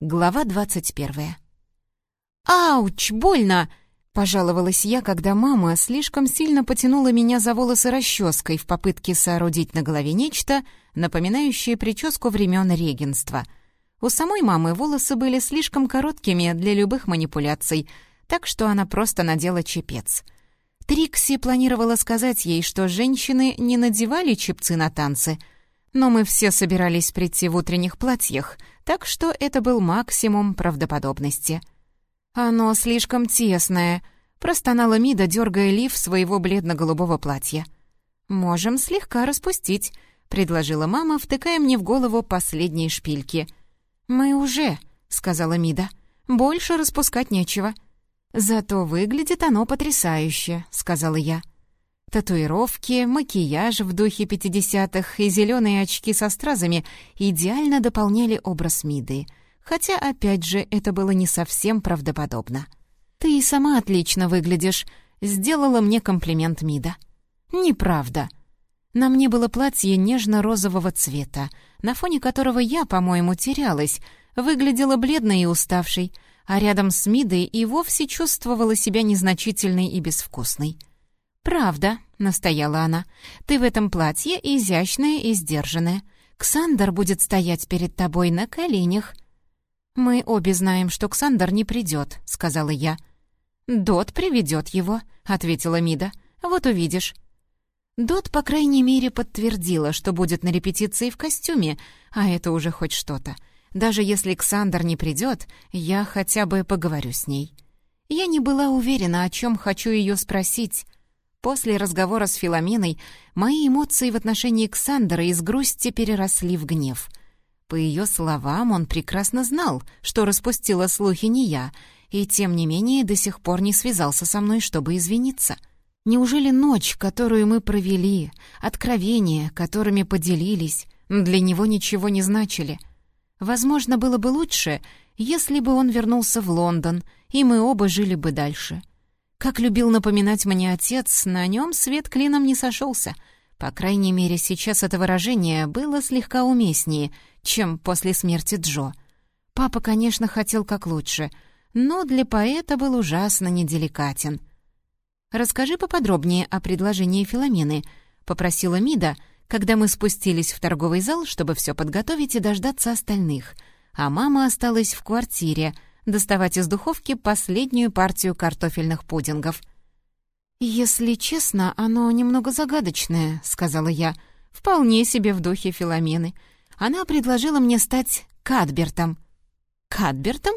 Глава двадцать первая. «Ауч, больно!» — пожаловалась я, когда мама слишком сильно потянула меня за волосы расческой в попытке соорудить на голове нечто, напоминающее прическу времен регенства. У самой мамы волосы были слишком короткими для любых манипуляций, так что она просто надела чепец. Трикси планировала сказать ей, что женщины не надевали чепцы на танцы — но мы все собирались прийти в утренних платьях, так что это был максимум правдоподобности. «Оно слишком тесное», — простонала Мида, дергая лиф своего бледно-голубого платья. «Можем слегка распустить», — предложила мама, втыкая мне в голову последние шпильки. «Мы уже», — сказала Мида. «Больше распускать нечего». «Зато выглядит оно потрясающе», — сказала я. Татуировки, макияж в духе 50-х и зеленые очки со стразами идеально дополняли образ Миды, хотя, опять же, это было не совсем правдоподобно. «Ты и сама отлично выглядишь», — сделала мне комплимент Мида. «Неправда». На мне было платье нежно-розового цвета, на фоне которого я, по-моему, терялась, выглядела бледной и уставшей, а рядом с Мидой и вовсе чувствовала себя незначительной и безвкусной. «Правда», — настояла она, — «ты в этом платье изящная и сдержанная. Ксандер будет стоять перед тобой на коленях». «Мы обе знаем, что Ксандер не придет», — сказала я. «Дот приведет его», — ответила Мида. «Вот увидишь». Дот, по крайней мере, подтвердила, что будет на репетиции в костюме, а это уже хоть что-то. Даже если Ксандер не придет, я хотя бы поговорю с ней. Я не была уверена, о чем хочу ее спросить, После разговора с Филоменой мои эмоции в отношении Ксандера из грусти переросли в гнев. По ее словам, он прекрасно знал, что распустила слухи не я, и тем не менее до сих пор не связался со мной, чтобы извиниться. Неужели ночь, которую мы провели, откровения, которыми поделились, для него ничего не значили? Возможно, было бы лучше, если бы он вернулся в Лондон, и мы оба жили бы дальше. Как любил напоминать мне отец, на нем свет клином не сошелся. По крайней мере, сейчас это выражение было слегка уместнее, чем после смерти Джо. Папа, конечно, хотел как лучше, но для поэта был ужасно неделикатен. «Расскажи поподробнее о предложении Филомены», — попросила Мида, когда мы спустились в торговый зал, чтобы все подготовить и дождаться остальных, а мама осталась в квартире — доставать из духовки последнюю партию картофельных пудингов. «Если честно, оно немного загадочное», — сказала я, вполне себе в духе Филомены. Она предложила мне стать Кадбертом. Кадбертом?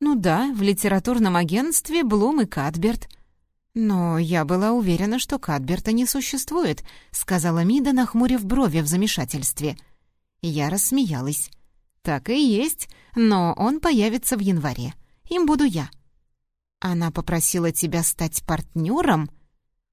Ну да, в литературном агентстве Блум и Кадберт. Но я была уверена, что Кадберта не существует, сказала Мида, нахмурив брови в замешательстве. Я рассмеялась. «Так и есть, но он появится в январе. Им буду я». «Она попросила тебя стать партнером?»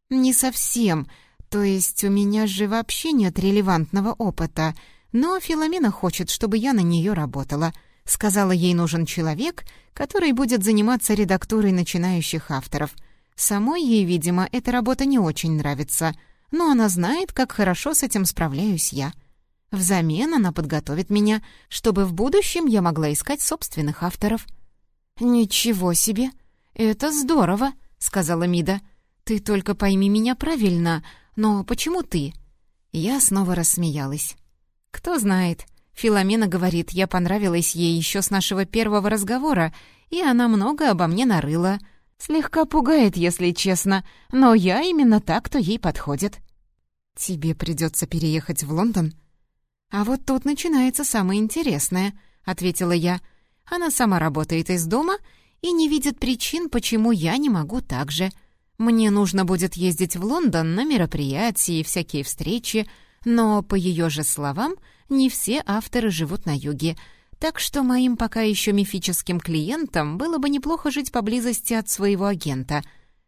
«Не совсем. То есть у меня же вообще нет релевантного опыта. Но Филомена хочет, чтобы я на нее работала. Сказала, ей нужен человек, который будет заниматься редактурой начинающих авторов. Самой ей, видимо, эта работа не очень нравится, но она знает, как хорошо с этим справляюсь я». Взамен она подготовит меня, чтобы в будущем я могла искать собственных авторов». «Ничего себе! Это здорово!» — сказала Мида. «Ты только пойми меня правильно, но почему ты?» Я снова рассмеялась. «Кто знает. Филомена говорит, я понравилась ей еще с нашего первого разговора, и она много обо мне нарыла. Слегка пугает, если честно, но я именно так, кто ей подходит». «Тебе придется переехать в Лондон?» «А вот тут начинается самое интересное», — ответила я. «Она сама работает из дома и не видит причин, почему я не могу так же. Мне нужно будет ездить в Лондон на мероприятия и всякие встречи, но, по ее же словам, не все авторы живут на юге, так что моим пока еще мифическим клиентам было бы неплохо жить поблизости от своего агента.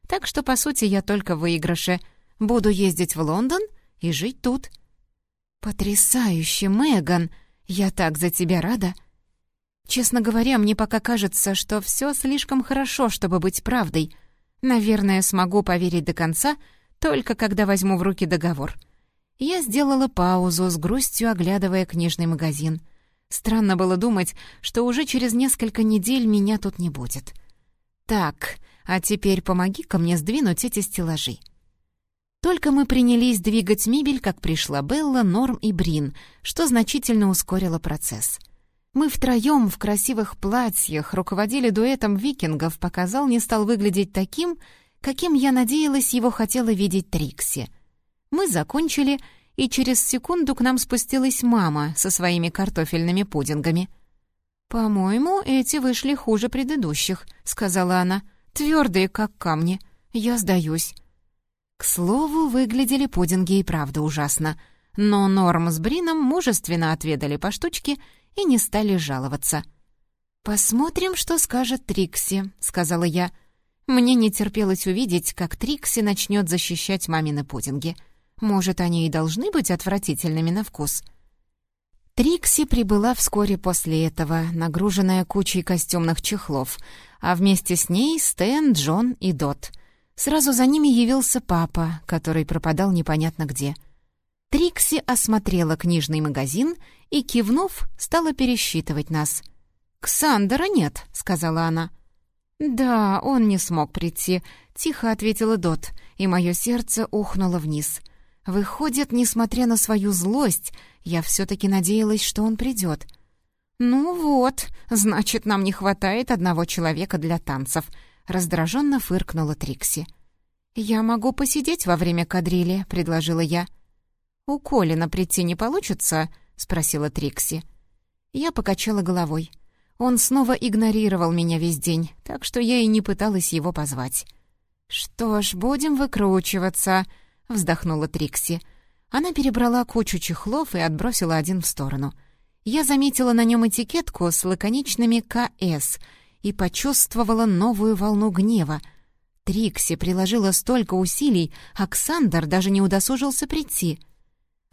Так что, по сути, я только в выигрыше. Буду ездить в Лондон и жить тут». «Потрясающе, Меган! Я так за тебя рада!» Честно говоря, мне пока кажется, что все слишком хорошо, чтобы быть правдой. Наверное, смогу поверить до конца, только когда возьму в руки договор. Я сделала паузу, с грустью оглядывая книжный магазин. Странно было думать, что уже через несколько недель меня тут не будет. Так, а теперь помоги-ка мне сдвинуть эти стеллажи. Только мы принялись двигать мебель, как пришла Белла, Норм и Брин, что значительно ускорило процесс. Мы втроем в красивых платьях руководили дуэтом викингов, пока зал не стал выглядеть таким, каким я надеялась его хотела видеть Трикси. Мы закончили, и через секунду к нам спустилась мама со своими картофельными пудингами. «По-моему, эти вышли хуже предыдущих», — сказала она. «Твердые, как камни. Я сдаюсь». К слову, выглядели пудинги и правда ужасно. Но Норм с Брином мужественно отведали по штучке и не стали жаловаться. «Посмотрим, что скажет Трикси», — сказала я. Мне не терпелось увидеть, как Трикси начнет защищать мамины пудинги. Может, они и должны быть отвратительными на вкус. Трикси прибыла вскоре после этого, нагруженная кучей костюмных чехлов, а вместе с ней Стэн, Джон и Дот. Сразу за ними явился папа, который пропадал непонятно где. Трикси осмотрела книжный магазин и, кивнув, стала пересчитывать нас. «Ксандера нет», — сказала она. «Да, он не смог прийти», — тихо ответила Дот, и мое сердце ухнуло вниз — Выходит, несмотря на свою злость, я все-таки надеялась, что он придет. «Ну вот, значит, нам не хватает одного человека для танцев», — раздраженно фыркнула Трикси. «Я могу посидеть во время кадрили», — предложила я. «У Колина прийти не получится?» — спросила Трикси. Я покачала головой. Он снова игнорировал меня весь день, так что я и не пыталась его позвать. «Что ж, будем выкручиваться», вздохнула Трикси. Она перебрала кучу чехлов и отбросила один в сторону. Я заметила на нем этикетку с лаконичными «КС» и почувствовала новую волну гнева. Трикси приложила столько усилий, Ксандер даже не удосужился прийти.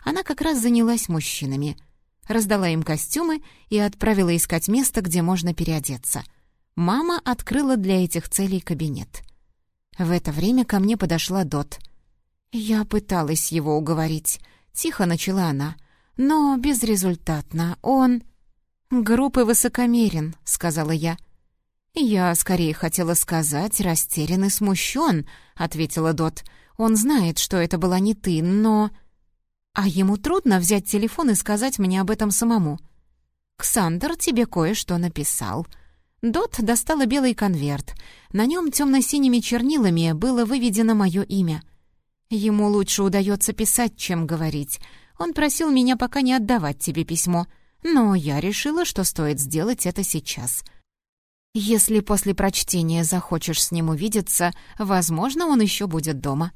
Она как раз занялась мужчинами. Раздала им костюмы и отправила искать место, где можно переодеться. Мама открыла для этих целей кабинет. В это время ко мне подошла Дот — «Я пыталась его уговорить», — тихо начала она. «Но безрезультатно. Он...» «Группы высокомерен», — сказала я. «Я скорее хотела сказать, растерян и смущен», — ответила Дот. «Он знает, что это была не ты, но...» «А ему трудно взять телефон и сказать мне об этом самому». «Ксандр тебе кое-что написал». Дот достала белый конверт. На нем темно-синими чернилами было выведено мое имя — Ему лучше удается писать, чем говорить. Он просил меня пока не отдавать тебе письмо, но я решила, что стоит сделать это сейчас. Если после прочтения захочешь с ним увидеться, возможно, он еще будет дома».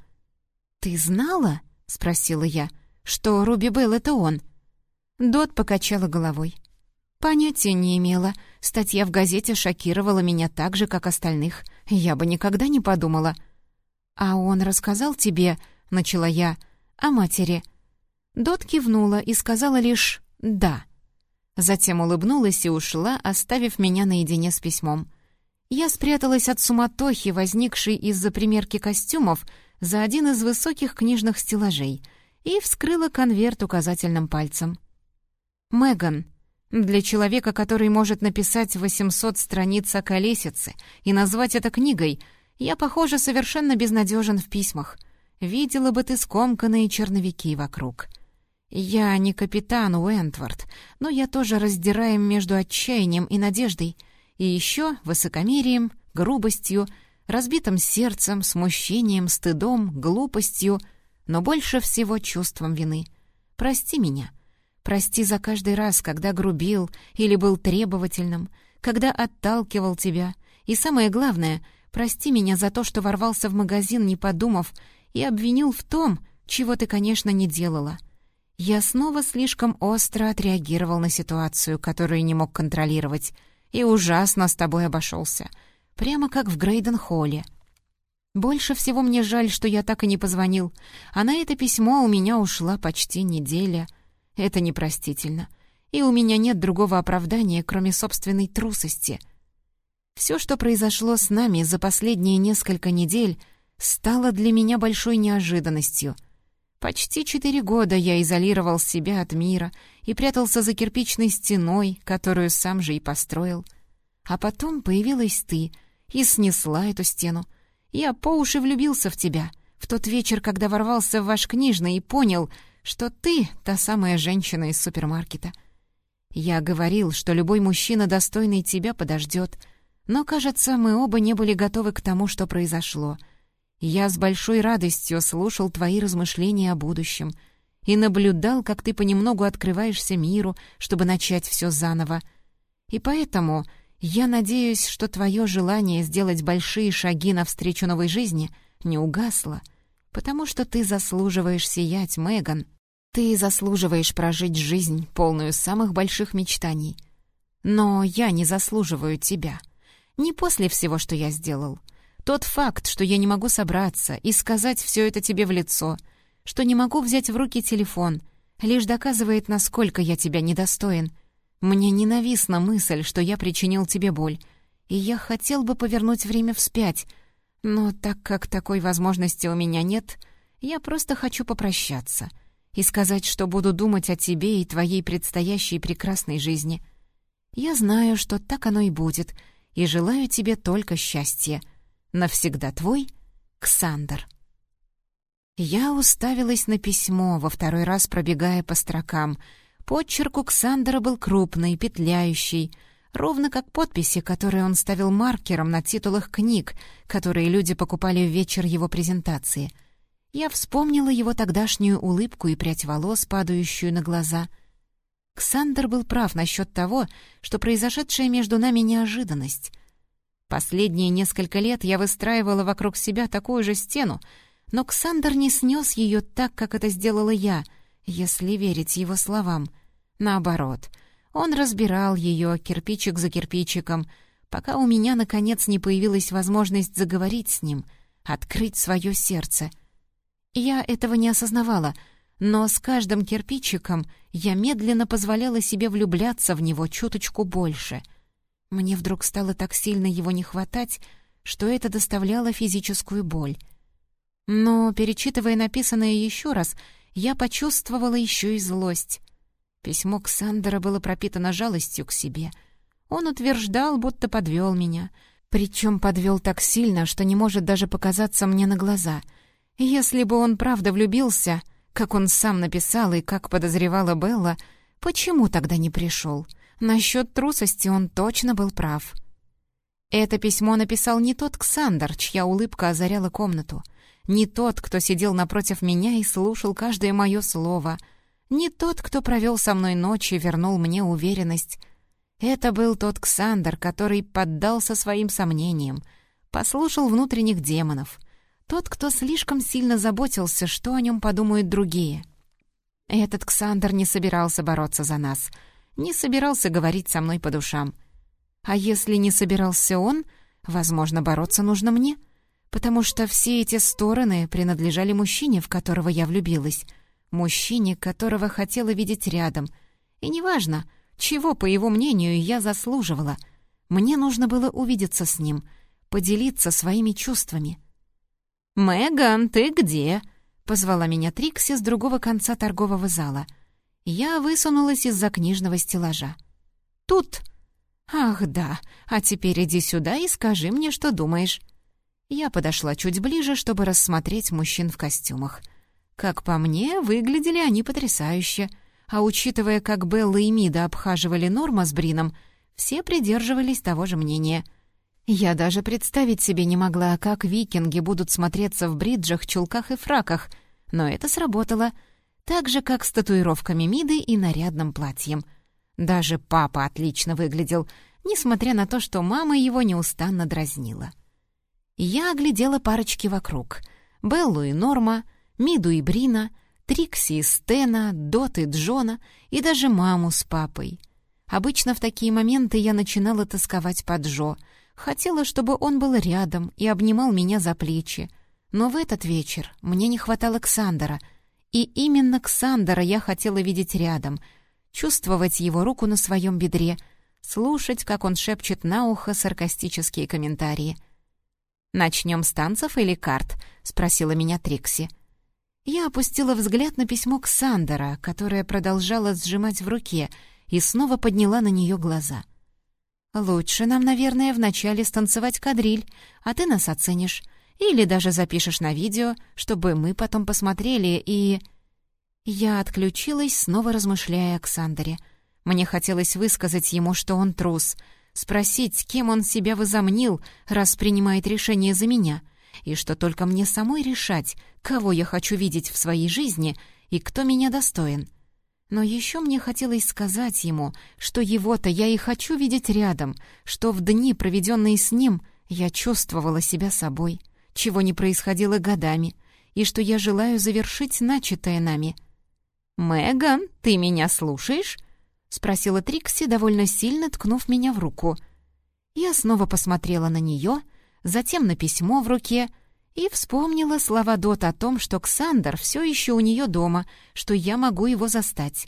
«Ты знала?» — спросила я. «Что Руби Белл — это он?» Дот покачала головой. «Понятия не имела. Статья в газете шокировала меня так же, как остальных. Я бы никогда не подумала». «А он рассказал тебе, — начала я, — о матери?» Дот кивнула и сказала лишь «да». Затем улыбнулась и ушла, оставив меня наедине с письмом. Я спряталась от суматохи, возникшей из-за примерки костюмов, за один из высоких книжных стеллажей и вскрыла конверт указательным пальцем. «Меган, для человека, который может написать 800 страниц о колесице и назвать это книгой — я, похоже, совершенно безнадежен в письмах. Видела бы ты скомканные черновики вокруг. Я не капитан Уэнтворд, но я тоже раздираем между отчаянием и надеждой, и еще высокомерием, грубостью, разбитым сердцем, смущением, стыдом, глупостью, но больше всего чувством вины. Прости меня. Прости за каждый раз, когда грубил или был требовательным, когда отталкивал тебя, и самое главное — Прости меня за то, что ворвался в магазин, не подумав, и обвинил в том, чего ты, конечно, не делала. Я снова слишком остро отреагировал на ситуацию, которую не мог контролировать, и ужасно с тобой обошелся, прямо как в Грейден-холле. Больше всего мне жаль, что я так и не позвонил, а на это письмо у меня ушла почти неделя. Это непростительно, и у меня нет другого оправдания, кроме собственной трусости — все, что произошло с нами за последние несколько недель, стало для меня большой неожиданностью. Почти четыре года я изолировал себя от мира и прятался за кирпичной стеной, которую сам же и построил. А потом появилась ты и снесла эту стену. Я по уши влюбился в тебя в тот вечер, когда ворвался в ваш книжный и понял, что ты — та самая женщина из супермаркета. Я говорил, что любой мужчина, достойный тебя, подождет, но, кажется, мы оба не были готовы к тому, что произошло — я с большой радостью слушал твои размышления о будущем и наблюдал, как ты понемногу открываешься миру, чтобы начать все заново. И поэтому я надеюсь, что твое желание сделать большие шаги навстречу новой жизни не угасло, потому что ты заслуживаешь сиять, Меган. Ты заслуживаешь прожить жизнь, полную самых больших мечтаний. Но я не заслуживаю тебя. Не после всего, что я сделал — тот факт, что я не могу собраться и сказать все это тебе в лицо, что не могу взять в руки телефон, лишь доказывает, насколько я тебя недостоин. Мне ненавистна мысль, что я причинил тебе боль, и я хотел бы повернуть время вспять, но так как такой возможности у меня нет, я просто хочу попрощаться и сказать, что буду думать о тебе и твоей предстоящей прекрасной жизни. Я знаю, что так оно и будет, и желаю тебе только счастья — Навсегда твой, Ксандр. Я уставилась на письмо, во второй раз пробегая по строкам. Подчерк у Ксандра был крупный, петляющий, ровно как подписи, которые он ставил маркером на титулах книг, которые люди покупали в вечер его презентации. Я вспомнила его тогдашнюю улыбку и прядь волос, падающую на глаза. Ксандр был прав насчет того, что произошедшая между нами неожиданность. Последние несколько лет я выстраивала вокруг себя такую же стену, но Ксандр не снес ее так, как это сделала я, если верить его словам. Наоборот, он разбирал ее кирпичик за кирпичиком, пока у меня, наконец, не появилась возможность заговорить с ним, открыть свое сердце. Я этого не осознавала, но с каждым кирпичиком я медленно позволяла себе влюбляться в него чуточку больше — мне вдруг стало так сильно его не хватать, что это доставляло физическую боль. Но, перечитывая написанное еще раз, я почувствовала еще и злость. Письмо Ксандера было пропитано жалостью к себе. Он утверждал, будто подвел меня, причем подвел так сильно, что не может даже показаться мне на глаза. Если бы он правда влюбился, как он сам написал и как подозревала Белла, почему тогда не пришел?» Насчет трусости он точно был прав. Это письмо написал не тот Ксандр, чья улыбка озаряла комнату, не тот, кто сидел напротив меня и слушал каждое мое слово, не тот, кто провел со мной ночь и вернул мне уверенность. Это был тот Ксандр, который поддался своим сомнениям, послушал внутренних демонов, тот, кто слишком сильно заботился, что о нем подумают другие. Этот Ксандр не собирался бороться за нас — не собирался говорить со мной по душам. А если не собирался он, возможно, бороться нужно мне, потому что все эти стороны принадлежали мужчине, в которого я влюбилась, мужчине, которого хотела видеть рядом. И неважно, чего, по его мнению, я заслуживала. Мне нужно было увидеться с ним, поделиться своими чувствами. «Меган, ты где?» — позвала меня Трикси с другого конца торгового зала — я высунулась из-за книжного стеллажа. «Тут!» «Ах, да, а теперь иди сюда и скажи мне, что думаешь». Я подошла чуть ближе, чтобы рассмотреть мужчин в костюмах. Как по мне, выглядели они потрясающе, а учитывая, как Белла и Мида обхаживали Норма с Брином, все придерживались того же мнения. Я даже представить себе не могла, как викинги будут смотреться в бриджах, чулках и фраках, но это сработало — так же, как с татуировками Миды и нарядным платьем. Даже папа отлично выглядел, несмотря на то, что мама его неустанно дразнила. Я оглядела парочки вокруг. Беллу и Норма, Миду и Брина, Трикси и Стена, Дот и Джона и даже маму с папой. Обычно в такие моменты я начинала тосковать по Джо. Хотела, чтобы он был рядом и обнимал меня за плечи. Но в этот вечер мне не хватало Ксандера — и именно Ксандера я хотела видеть рядом, чувствовать его руку на своем бедре, слушать, как он шепчет на ухо саркастические комментарии. «Начнем с танцев или карт?» — спросила меня Трикси. Я опустила взгляд на письмо Ксандера, которое продолжала сжимать в руке, и снова подняла на нее глаза. «Лучше нам, наверное, вначале станцевать кадриль, а ты нас оценишь. Или даже запишешь на видео, чтобы мы потом посмотрели и...» Я отключилась, снова размышляя о Ксандере. Мне хотелось высказать ему, что он трус, спросить, кем он себя возомнил, раз принимает решение за меня, и что только мне самой решать, кого я хочу видеть в своей жизни и кто меня достоин. Но еще мне хотелось сказать ему, что его-то я и хочу видеть рядом, что в дни, проведенные с ним, я чувствовала себя собой, чего не происходило годами, и что я желаю завершить начатое нами — «Меган, ты меня слушаешь?» — спросила Трикси, довольно сильно ткнув меня в руку. Я снова посмотрела на нее, затем на письмо в руке и вспомнила слова Дот о том, что Ксандр все еще у нее дома, что я могу его застать.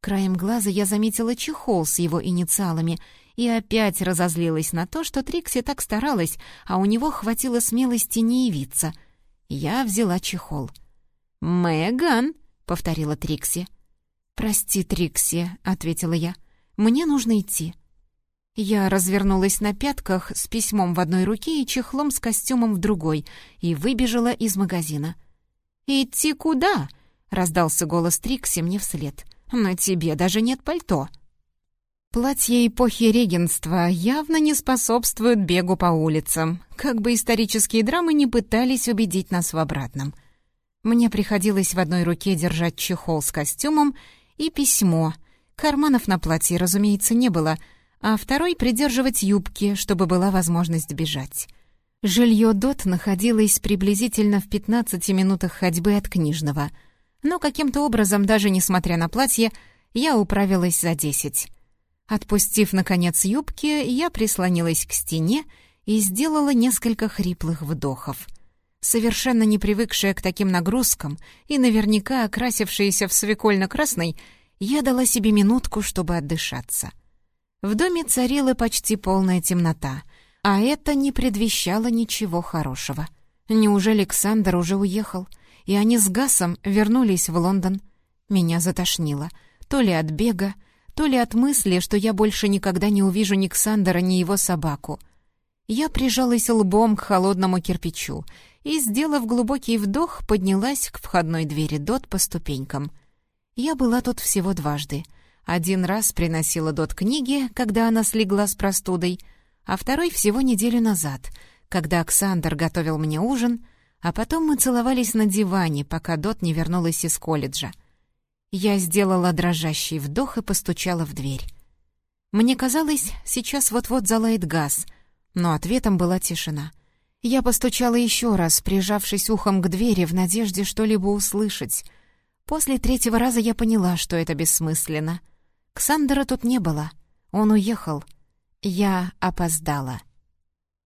Краем глаза я заметила чехол с его инициалами и опять разозлилась на то, что Трикси так старалась, а у него хватило смелости не явиться. Я взяла чехол. «Меган!» повторила Трикси. «Прости, Трикси», — ответила я. «Мне нужно идти». Я развернулась на пятках с письмом в одной руке и чехлом с костюмом в другой и выбежала из магазина. «Идти куда?» — раздался голос Трикси мне вслед. «На тебе даже нет пальто». Платья эпохи регенства явно не способствуют бегу по улицам, как бы исторические драмы не пытались убедить нас в обратном — мне приходилось в одной руке держать чехол с костюмом и письмо. Карманов на платье, разумеется, не было, а второй придерживать юбки, чтобы была возможность бежать. Жилье Дот находилось приблизительно в 15 минутах ходьбы от книжного, но каким-то образом, даже несмотря на платье, я управилась за 10. Отпустив, наконец, юбки, я прислонилась к стене и сделала несколько хриплых вдохов — Совершенно не привыкшая к таким нагрузкам и наверняка окрасившаяся в свекольно-красный, я дала себе минутку, чтобы отдышаться. В доме царила почти полная темнота, а это не предвещало ничего хорошего. Неужели Александр уже уехал, и они с Гасом вернулись в Лондон? Меня затошнило, то ли от бега, то ли от мысли, что я больше никогда не увижу ни Ксандера, ни его собаку. Я прижалась лбом к холодному кирпичу и, сделав глубокий вдох, поднялась к входной двери Дот по ступенькам. Я была тут всего дважды. Один раз приносила Дот книги, когда она слегла с простудой, а второй всего неделю назад, когда Оксандр готовил мне ужин, а потом мы целовались на диване, пока Дот не вернулась из колледжа. Я сделала дрожащий вдох и постучала в дверь. Мне казалось, сейчас вот-вот залает газ, но ответом была тишина — я постучала еще раз, прижавшись ухом к двери в надежде что-либо услышать. После третьего раза я поняла, что это бессмысленно. Ксандера тут не было. Он уехал. Я опоздала.